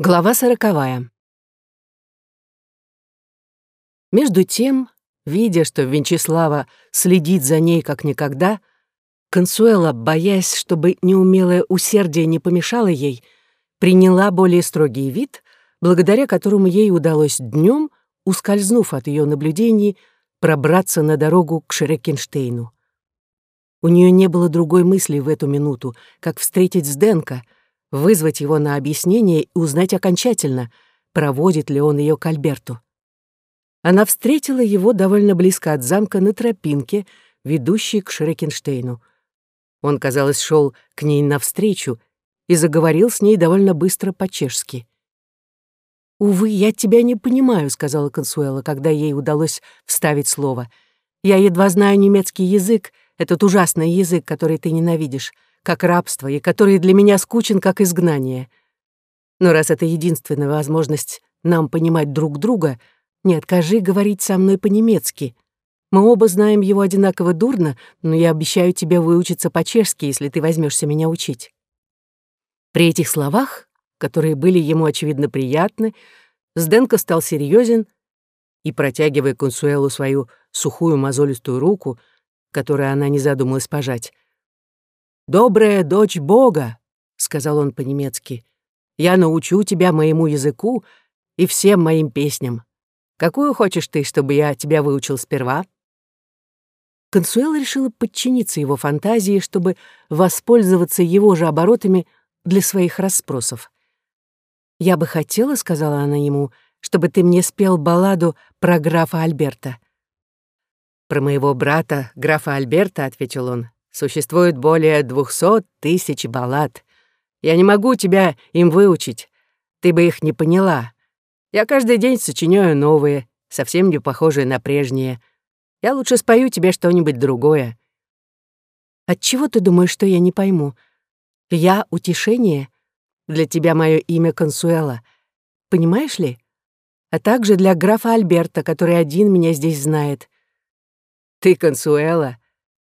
Глава сороковая. Между тем, видя, что Венчеслава следит за ней как никогда, Консуэла, боясь, чтобы неумелое усердие не помешало ей, приняла более строгий вид, благодаря которому ей удалось днем, ускользнув от ее наблюдений, пробраться на дорогу к Шрекенштейну. У нее не было другой мысли в эту минуту, как встретить Сденка — вызвать его на объяснение и узнать окончательно, проводит ли он ее к Альберту. Она встретила его довольно близко от замка на тропинке, ведущей к Шрекенштейну. Он, казалось, шел к ней навстречу и заговорил с ней довольно быстро по-чешски. «Увы, я тебя не понимаю», — сказала Консуэла, когда ей удалось вставить слово. «Я едва знаю немецкий язык, этот ужасный язык, который ты ненавидишь как рабство, и который для меня скучен, как изгнание. Но раз это единственная возможность нам понимать друг друга, не откажи говорить со мной по-немецки. Мы оба знаем его одинаково дурно, но я обещаю тебе выучиться по-чешски, если ты возьмешься меня учить». При этих словах, которые были ему, очевидно, приятны, Сденко стал серьезен и, протягивая Консуэлу свою сухую мозолистую руку, которую она не задумалась пожать, «Добрая дочь Бога», — сказал он по-немецки, «я научу тебя моему языку и всем моим песням. Какую хочешь ты, чтобы я тебя выучил сперва?» Консуэла решила подчиниться его фантазии, чтобы воспользоваться его же оборотами для своих расспросов. «Я бы хотела», — сказала она ему, — «чтобы ты мне спел балладу про графа Альберта». «Про моего брата, графа Альберта», — ответил он, Существует более двухсот тысяч баллад. Я не могу тебя им выучить. Ты бы их не поняла. Я каждый день сочиняю новые, совсем не похожие на прежние. Я лучше спою тебе что-нибудь другое. Отчего ты думаешь, что я не пойму? Я — утешение. Для тебя мое имя Консуэла. Понимаешь ли? А также для графа Альберта, который один меня здесь знает. Ты Консуэла, —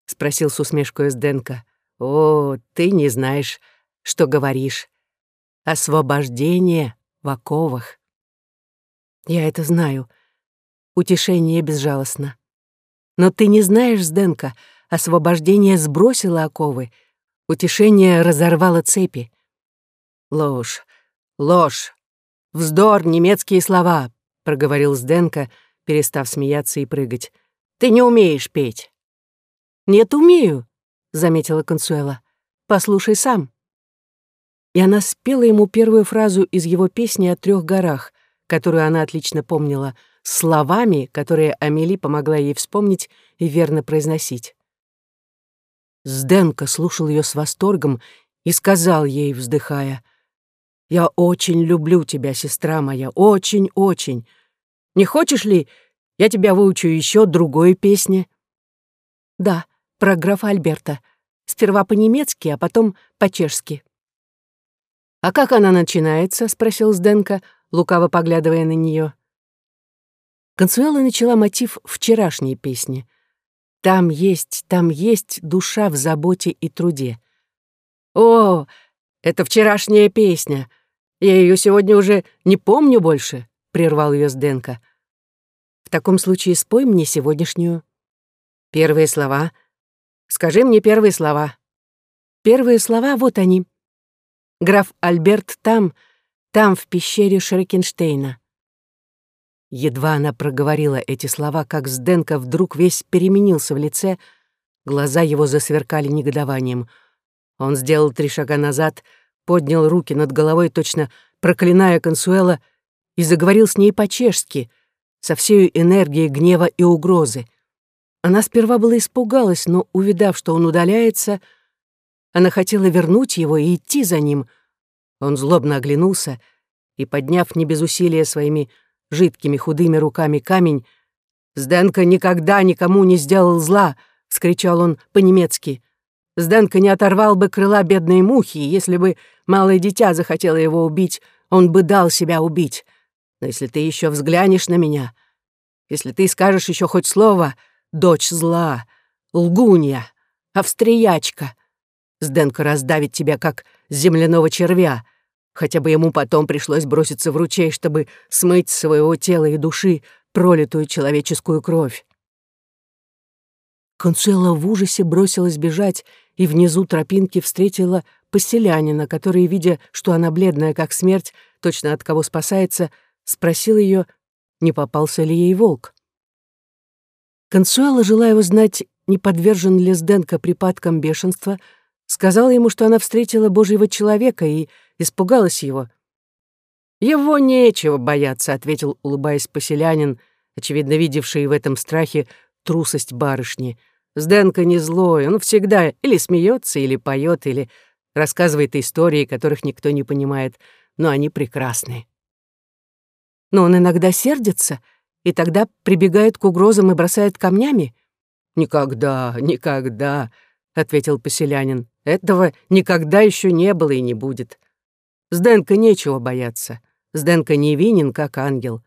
спросил с усмешкой Сденко. «О, ты не знаешь, что говоришь. Освобождение в оковах». «Я это знаю. Утешение безжалостно. Но ты не знаешь, Сденко, освобождение сбросило оковы, утешение разорвало цепи». «Ложь, ложь, вздор, немецкие слова», — проговорил Сденко, перестав смеяться и прыгать. «Ты не умеешь петь». «Нет, умею», — заметила Консуэла. «Послушай сам». И она спела ему первую фразу из его песни о трех горах, которую она отлично помнила, словами, которые Амели помогла ей вспомнить и верно произносить. Сденко слушал ее с восторгом и сказал ей, вздыхая, «Я очень люблю тебя, сестра моя, очень-очень. Не хочешь ли, я тебя выучу еще другой песне?» «Да», про графа Альберта. Сперва по-немецки, а потом по-чешски. «А как она начинается?» — спросил Сденко, лукаво поглядывая на нее. Консуэла начала мотив вчерашней песни. «Там есть, там есть душа в заботе и труде». «О, это вчерашняя песня. Я ее сегодня уже не помню больше», — прервал ее Сденко. «В таком случае спой мне сегодняшнюю». Первые слова — Скажи мне первые слова». Первые слова, вот они. Граф Альберт там, там, в пещере Шрекенштейна. Едва она проговорила эти слова, как Сденко вдруг весь переменился в лице, глаза его засверкали негодованием. Он сделал три шага назад, поднял руки над головой, точно проклиная Консуэла, и заговорил с ней по-чешски, со всей энергией гнева и угрозы. Она сперва была испугалась, но, увидав, что он удаляется, она хотела вернуть его и идти за ним. Он злобно оглянулся и, подняв не без усилия своими жидкими худыми руками камень, «Сденко никогда никому не сделал зла!» — вскричал он по-немецки. «Сденко не оторвал бы крыла бедной мухи, если бы малое дитя захотело его убить, он бы дал себя убить. Но если ты еще взглянешь на меня, если ты скажешь еще хоть слово, дочь зла, лгунья, австриячка. Сденко раздавит тебя, как земляного червя. Хотя бы ему потом пришлось броситься в ручей, чтобы смыть с своего тела и души пролитую человеческую кровь. Консуэла в ужасе бросилась бежать и внизу тропинки встретила поселянина, который, видя, что она бледная, как смерть, точно от кого спасается, спросил ее, не попался ли ей волк. Консуэла, желая узнать, не подвержен ли Сденко припадкам бешенства, сказала ему, что она встретила Божьего человека и испугалась его. «Его нечего бояться», — ответил, улыбаясь поселянин, очевидно видевший в этом страхе трусость барышни. Сденко не злой, он всегда или смеется, или поет, или рассказывает истории, которых никто не понимает, но они прекрасны. Но он иногда сердится, и тогда прибегает к угрозам и бросает камнями. «Никогда, никогда», — ответил поселянин. «Этого никогда еще не было и не будет. Сденко нечего бояться. Сденко невинен, как ангел».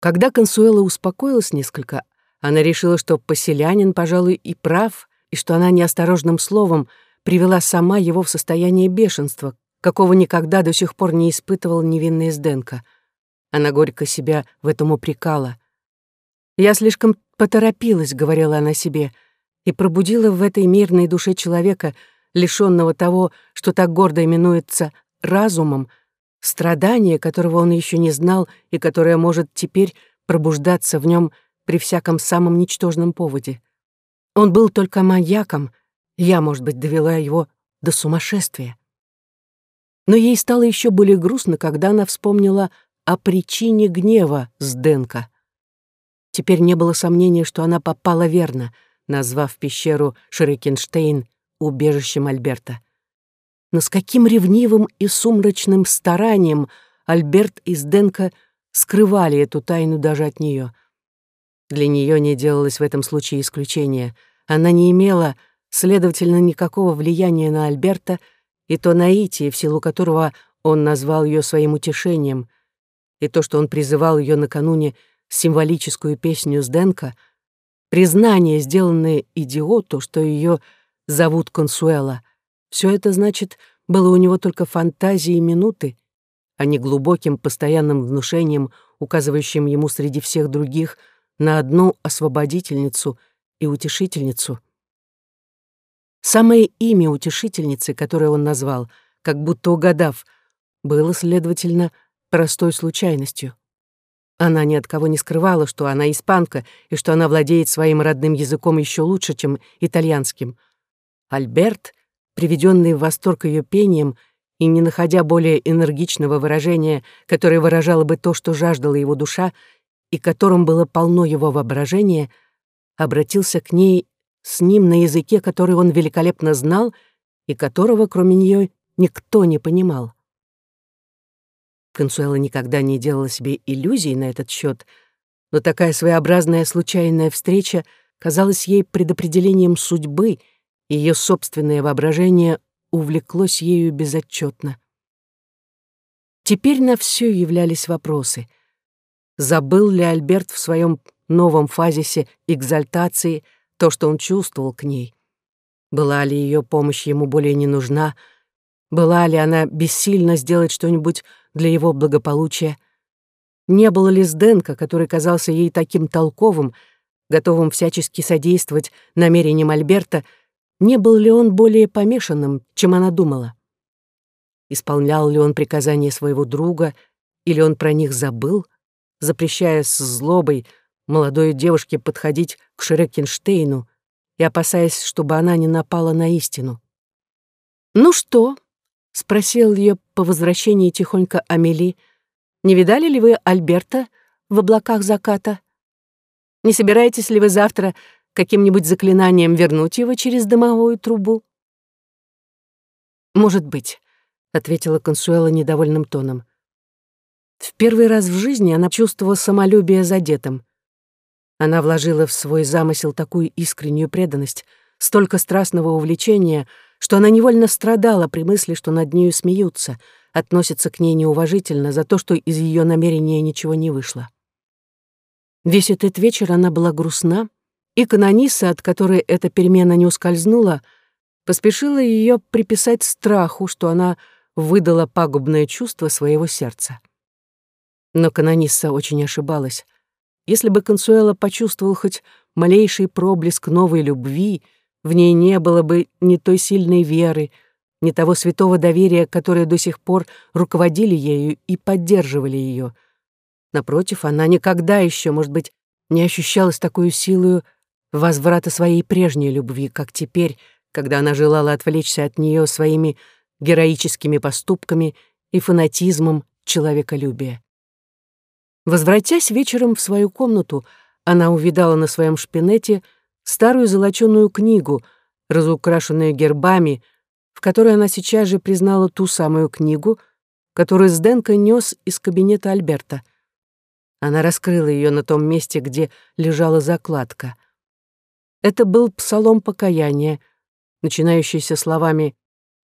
Когда Консуэла успокоилась несколько, она решила, что поселянин, пожалуй, и прав, и что она неосторожным словом привела сама его в состояние бешенства, какого никогда до сих пор не испытывал невинный Сденко. Она горько себя в этом упрекала. «Я слишком поторопилась», — говорила она себе, и пробудила в этой мирной душе человека, лишённого того, что так гордо именуется разумом, страдание, которого он еще не знал и которое может теперь пробуждаться в нем при всяком самом ничтожном поводе. Он был только маньяком, я, может быть, довела его до сумасшествия. Но ей стало еще более грустно, когда она вспомнила о причине гнева Сденка. Теперь не было сомнения, что она попала верно, назвав пещеру Шерекенштейн убежищем Альберта. Но с каким ревнивым и сумрачным старанием Альберт и Сденка скрывали эту тайну даже от нее — для нее не делалось в этом случае исключения. Она не имела, следовательно, никакого влияния на Альберта и то наитие, в силу которого он назвал ее своим утешением, и то, что он призывал ее накануне символическую песню с Денка, признание, сделанное идиоту, что ее зовут Консуэла, все это, значит, было у него только фантазией минуты, а не глубоким постоянным внушением, указывающим ему среди всех других — на одну освободительницу и утешительницу. Самое имя утешительницы, которое он назвал, как будто угадав, было, следовательно, простой случайностью. Она ни от кого не скрывала, что она испанка и что она владеет своим родным языком еще лучше, чем итальянским. Альберт, приведенный в восторг ее пением и не находя более энергичного выражения, которое выражало бы то, что жаждала его душа, и которым было полно его воображения, обратился к ней с ним на языке, который он великолепно знал и которого, кроме нее, никто не понимал. Консуэла никогда не делала себе иллюзий на этот счет, но такая своеобразная случайная встреча казалась ей предопределением судьбы, и ее собственное воображение увлеклось ею безотчетно. Теперь на все являлись вопросы — Забыл ли Альберт в своем новом фазисе экзальтации то, что он чувствовал к ней? Была ли ее помощь ему более не нужна? Была ли она бессильна сделать что-нибудь для его благополучия? Не было ли Сденка, который казался ей таким толковым, готовым всячески содействовать намерениям Альберта, не был ли он более помешанным, чем она думала? Исполнял ли он приказания своего друга, или он про них забыл — запрещая с злобой молодой девушке подходить к Шрекенштейну и опасаясь, чтобы она не напала на истину. «Ну что?» — спросил ее по возвращении тихонько Амели. «Не видали ли вы Альберта в облаках заката? Не собираетесь ли вы завтра каким-нибудь заклинанием вернуть его через дымовую трубу?» «Может быть», — ответила Консуэла недовольным тоном. В первый раз в жизни она чувствовала самолюбие задетым. Она вложила в свой замысел такую искреннюю преданность, столько страстного увлечения, что она невольно страдала при мысли, что над нею смеются, относятся к ней неуважительно за то, что из ее намерения ничего не вышло. Весь этот вечер она была грустна, и канониса, от которой эта перемена не ускользнула, поспешила ее приписать страху, что она выдала пагубное чувство своего сердца. Но канонисса очень ошибалась. Если бы Консуэла почувствовал хоть малейший проблеск новой любви, в ней не было бы ни той сильной веры, ни того святого доверия, которые до сих пор руководили ею и поддерживали ее. Напротив, она никогда еще, может быть, не ощущала с такой силою возврата своей прежней любви, как теперь, когда она желала отвлечься от нее своими героическими поступками и фанатизмом человеколюбия. Возвратясь вечером в свою комнату, она увидала на своем шпинете старую золоченую книгу, разукрашенную гербами, в которой она сейчас же признала ту самую книгу, которую Сденко нес из кабинета Альберта. Она раскрыла ее на том месте, где лежала закладка. Это был псалом покаяния, начинающийся словами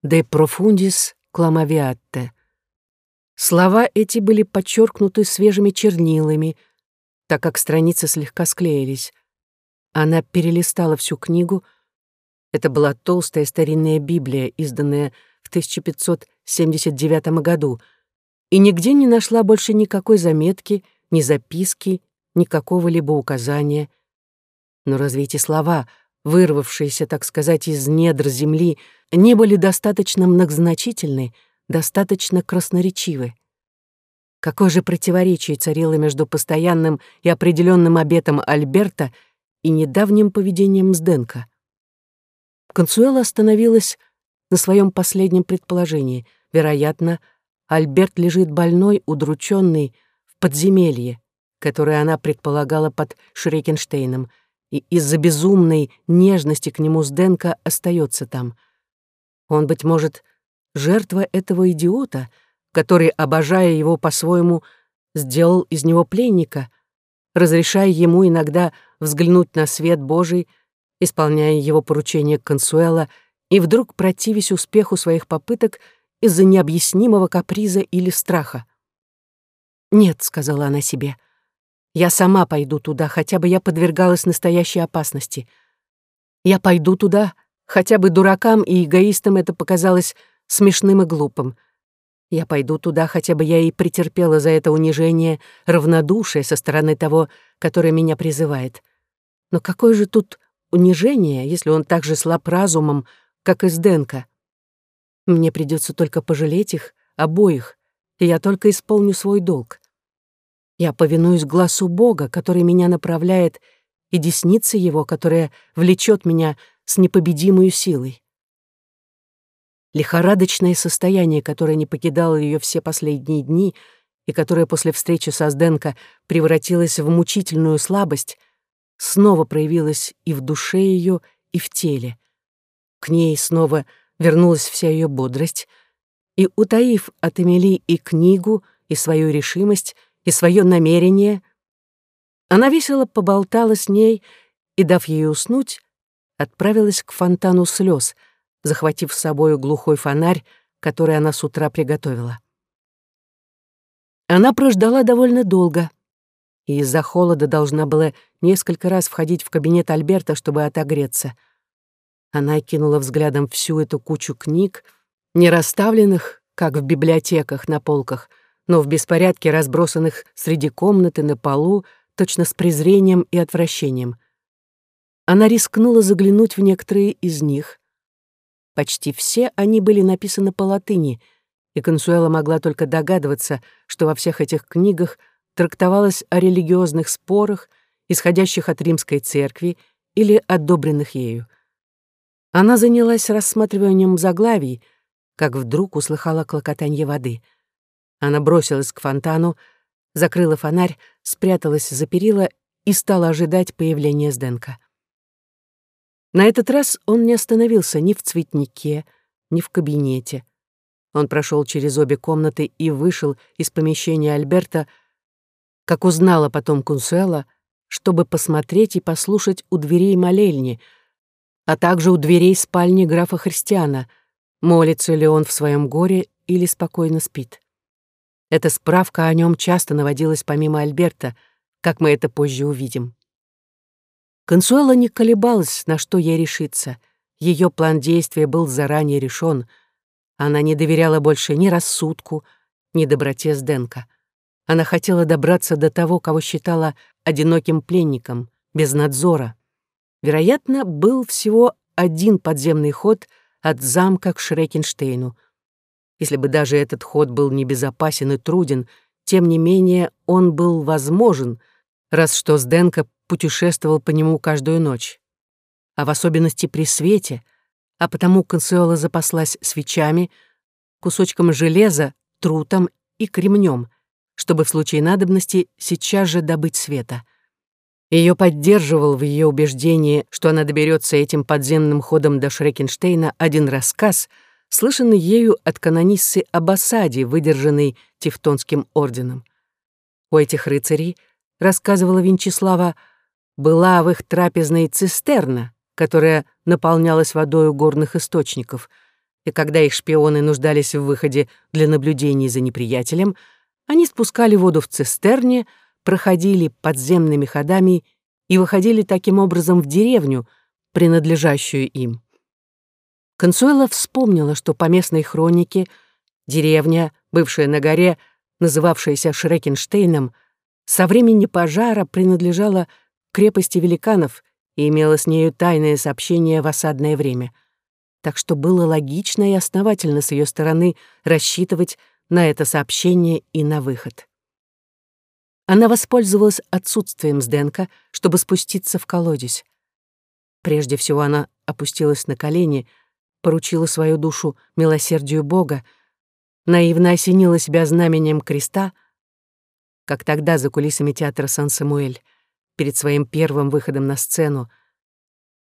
«De profundis clamaviate». Слова эти были подчеркнуты свежими чернилами, так как страницы слегка склеились. Она перелистала всю книгу. Это была толстая старинная Библия, изданная в 1579 году, и нигде не нашла больше никакой заметки, ни записки, ни какого-либо указания. Но разве эти слова — вырвавшиеся, так сказать, из недр земли, не были достаточно многозначительны, достаточно красноречивы. Какое же противоречие царило между постоянным и определенным обетом Альберта и недавним поведением Сденка? Консуэла остановилась на своем последнем предположении. Вероятно, Альберт лежит больной, удрученный, в подземелье, которое она предполагала под Шрекенштейном — и из-за безумной нежности к нему Сденко остается там. Он, быть может, жертва этого идиота, который, обожая его по-своему, сделал из него пленника, разрешая ему иногда взглянуть на свет Божий, исполняя его поручение Консуэла и вдруг противясь успеху своих попыток из-за необъяснимого каприза или страха. «Нет», — сказала она себе, — я сама пойду туда, хотя бы я подвергалась настоящей опасности. Я пойду туда, хотя бы дуракам и эгоистам это показалось смешным и глупым. Я пойду туда, хотя бы я и претерпела за это унижение, равнодушие со стороны того, который меня призывает. Но какое же тут унижение, если он так же слаб разумом, как и Сденко? Мне придется только пожалеть их, обоих, и я только исполню свой долг. Я повинуюсь глазу Бога, который меня направляет, и деснице Его, которая влечет меня с непобедимой силой. Лихорадочное состояние, которое не покидало ее все последние дни и которое после встречи со Сденко превратилось в мучительную слабость, снова проявилось и в душе ее, и в теле. К ней снова вернулась вся ее бодрость, и, утаив от Эмили и книгу, и свою решимость, и свое намерение. Она весело поболтала с ней и, дав ей уснуть, отправилась к фонтану слез, захватив с собой глухой фонарь, который она с утра приготовила. Она прождала довольно долго, и из-за холода должна была несколько раз входить в кабинет Альберта, чтобы отогреться. Она кинула взглядом всю эту кучу книг, не расставленных, как в библиотеках на полках — но в беспорядке разбросанных среди комнаты на полу, точно с презрением и отвращением. Она рискнула заглянуть в некоторые из них. Почти все они были написаны по латыни, и Консуэла могла только догадываться, что во всех этих книгах трактовалось о религиозных спорах, исходящих от римской церкви или одобренных ею. Она занялась рассматриванием заглавий, как вдруг услыхала клокотанье воды — она бросилась к фонтану, закрыла фонарь, спряталась за перила и стала ожидать появления Сденка. На этот раз он не остановился ни в цветнике, ни в кабинете. Он прошел через обе комнаты и вышел из помещения Альберта, как узнала потом Кунсуэла, чтобы посмотреть и послушать у дверей молельни, а также у дверей спальни графа Христиана, молится ли он в своем горе или спокойно спит. Эта справка о нем часто наводилась помимо Альберта, как мы это позже увидим. Консуэла не колебалась, на что ей решиться. Ее план действия был заранее решен. Она не доверяла больше ни рассудку, ни доброте Сденка. Она хотела добраться до того, кого считала одиноким пленником, без надзора. Вероятно, был всего один подземный ход от замка к Шрекенштейну. Если бы даже этот ход был небезопасен и труден, тем не менее он был возможен, раз что Сденко путешествовал по нему каждую ночь. А в особенности при свете, а потому Консуэла запаслась свечами, кусочком железа, трутом и кремнем, чтобы в случае надобности сейчас же добыть света. Ее поддерживал в ее убеждении, что она доберется этим подземным ходом до Шрекенштейна один рассказ, слышанный ею от канониссы об осаде, выдержанной Тевтонским орденом. У этих рыцарей, рассказывала Винчеслава, была в их трапезной цистерна, которая наполнялась водой у горных источников, и когда их шпионы нуждались в выходе для наблюдений за неприятелем, они спускали воду в цистерне, проходили подземными ходами и выходили таким образом в деревню, принадлежащую им. Консуэла вспомнила, что по местной хронике деревня, бывшая на горе, называвшаяся Шрекенштейном, со времени пожара принадлежала крепости великанов и имела с нею тайное сообщение в осадное время. Так что было логично и основательно с ее стороны рассчитывать на это сообщение и на выход. Она воспользовалась отсутствием Сденка, чтобы спуститься в колодец. Прежде всего она опустилась на колени, поручила свою душу милосердию Бога, наивно осенила себя знамением креста, как тогда за кулисами театра Сан-Самуэль, перед своим первым выходом на сцену.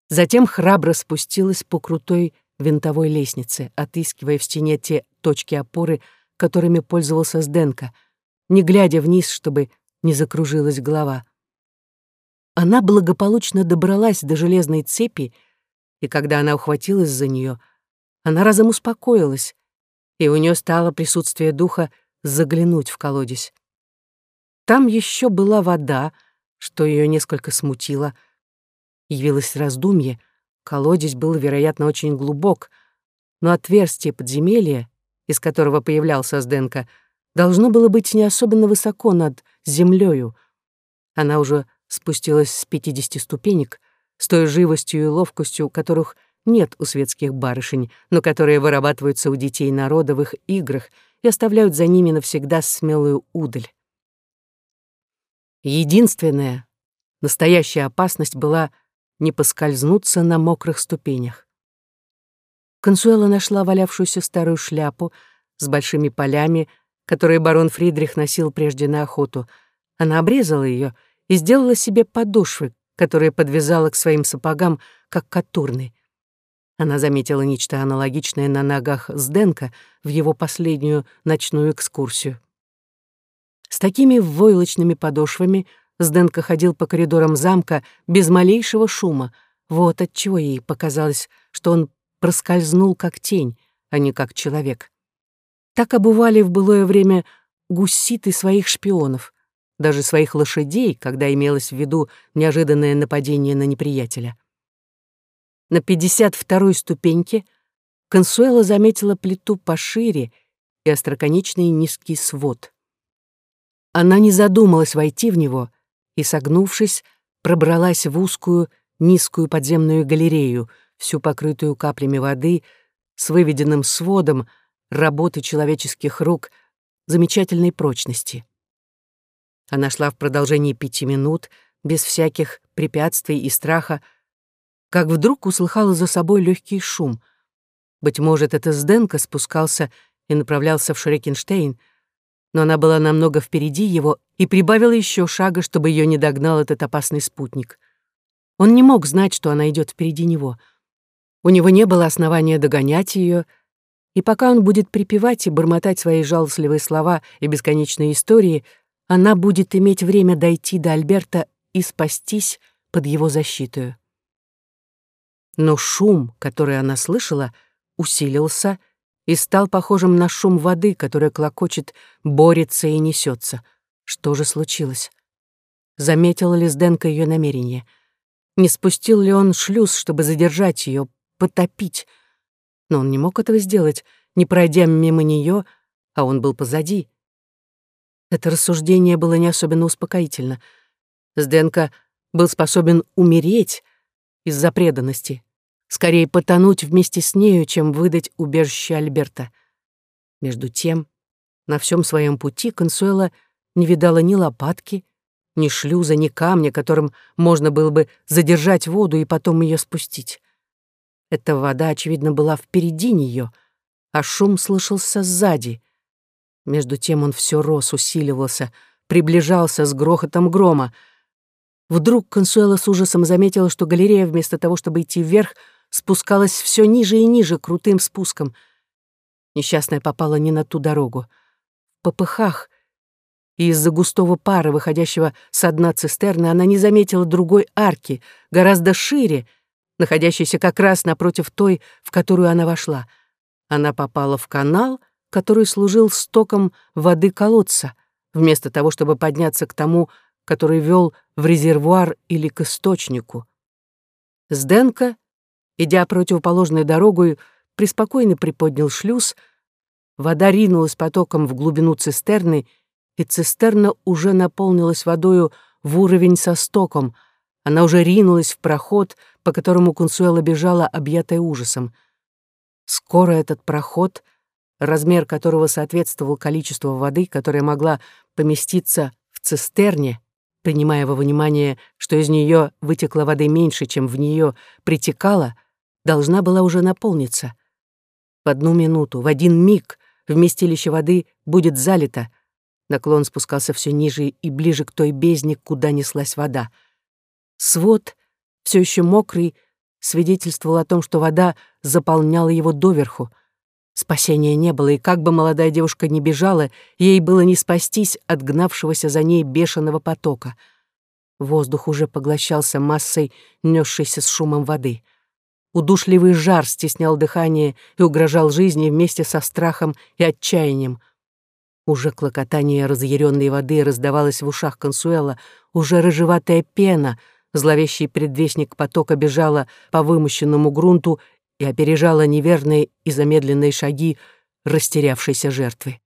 Затем храбро спустилась по крутой винтовой лестнице, отыскивая в стене те точки опоры, которыми пользовался Сденко, не глядя вниз, чтобы не закружилась голова. Она благополучно добралась до железной цепи, и когда она ухватилась за нее, она разом успокоилась, и у нее стало присутствие духа заглянуть в колодец. Там еще была вода, что ее несколько смутило. Явилось раздумье, колодец был, вероятно, очень глубок, но отверстие подземелья, из которого появлялся Сденко, должно было быть не особенно высоко над землею. Она уже спустилась с пятидесяти ступенек, с той живостью и ловкостью, которых нет у светских барышень, но которые вырабатываются у детей народа в их играх и оставляют за ними навсегда смелую удаль. Единственная, настоящая опасность была не поскользнуться на мокрых ступенях. Консуэла нашла валявшуюся старую шляпу с большими полями, которые барон Фридрих носил прежде на охоту. Она обрезала ее и сделала себе подошвы, которые подвязала к своим сапогам, как катурны. Она заметила нечто аналогичное на ногах Сденка в его последнюю ночную экскурсию. С такими войлочными подошвами Сденко ходил по коридорам замка без малейшего шума. Вот отчего ей показалось, что он проскользнул как тень, а не как человек. Так обували в былое время гуситы своих шпионов, даже своих лошадей, когда имелось в виду неожиданное нападение на неприятеля. На 52-й ступеньке Консуэла заметила плиту пошире и остроконечный низкий свод. Она не задумалась войти в него и, согнувшись, пробралась в узкую, низкую подземную галерею, всю покрытую каплями воды, с выведенным сводом работы человеческих рук замечательной прочности. Она шла в продолжении пяти минут, без всяких препятствий и страха, как вдруг услыхала за собой легкий шум. Быть может, это Сденко спускался и направлялся в Шрекенштейн — но она была намного впереди его и прибавила еще шага, чтобы ее не догнал этот опасный спутник. Он не мог знать, что она идет впереди него. У него не было основания догонять ее, и пока он будет припевать и бормотать свои жалостливые слова и бесконечные истории, она будет иметь время дойти до Альберта и спастись под его защиту. Но шум, который она слышала, усилился — и стал похожим на шум воды, которая клокочет, борется и несется. Что же случилось? Заметил ли Сденко ее намерение? Не спустил ли он шлюз, чтобы задержать ее, потопить? Но он не мог этого сделать, не пройдя мимо нее, а он был позади. Это рассуждение было не особенно успокоительно. Сденко был способен умереть из-за преданности, скорее потонуть вместе с нею, чем выдать убежище Альберта. Между тем, на всем своем пути Консуэла не видала ни лопатки, ни шлюза, ни камня, которым можно было бы задержать воду и потом ее спустить. Эта вода, очевидно, была впереди нее, а шум слышался сзади. Между тем он все рос, усиливался, приближался с грохотом грома. Вдруг Консуэла с ужасом заметила, что галерея, вместо того, чтобы идти вверх, спускалась все ниже и ниже, крутым спуском. Несчастная попала не на ту дорогу. В попыхах и из-за густого пара, выходящего с дна цистерны, она не заметила другой арки, гораздо шире, находящейся как раз напротив той, в которую она вошла. Она попала в канал, который служил стоком воды колодца, вместо того, чтобы подняться к тому, который вел в резервуар или к источнику. Сденко, идя противоположной дорогой, преспокойно приподнял шлюз, вода ринулась потоком в глубину цистерны и цистерна уже наполнилась водою в уровень со стоком. Она уже ринулась в проход, по которому Кунсуэла бежала, объятая ужасом. Скоро этот проход, размер которого соответствовал количеству воды, которая могла поместиться в цистерне, принимая во внимание, что из нее вытекла воды меньше, чем в нее притекала, должна была уже наполниться. В одну минуту, в один миг вместилище воды будет залито, Наклон спускался все ниже и ближе к той бездне, куда неслась вода. Свод, все еще мокрый, свидетельствовал о том, что вода заполняла его доверху. Спасения не было, и как бы молодая девушка ни бежала, ей было не спастись от гнавшегося за ней бешеного потока. Воздух уже поглощался массой, несшейся с шумом воды. Удушливый жар стеснял дыхание и угрожал жизни вместе со страхом и отчаянием — уже клокотание разъяренной воды раздавалось в ушах Консуэла, уже рыжеватая пена, зловещий предвестник потока бежала по вымощенному грунту и опережала неверные и замедленные шаги растерявшейся жертвы.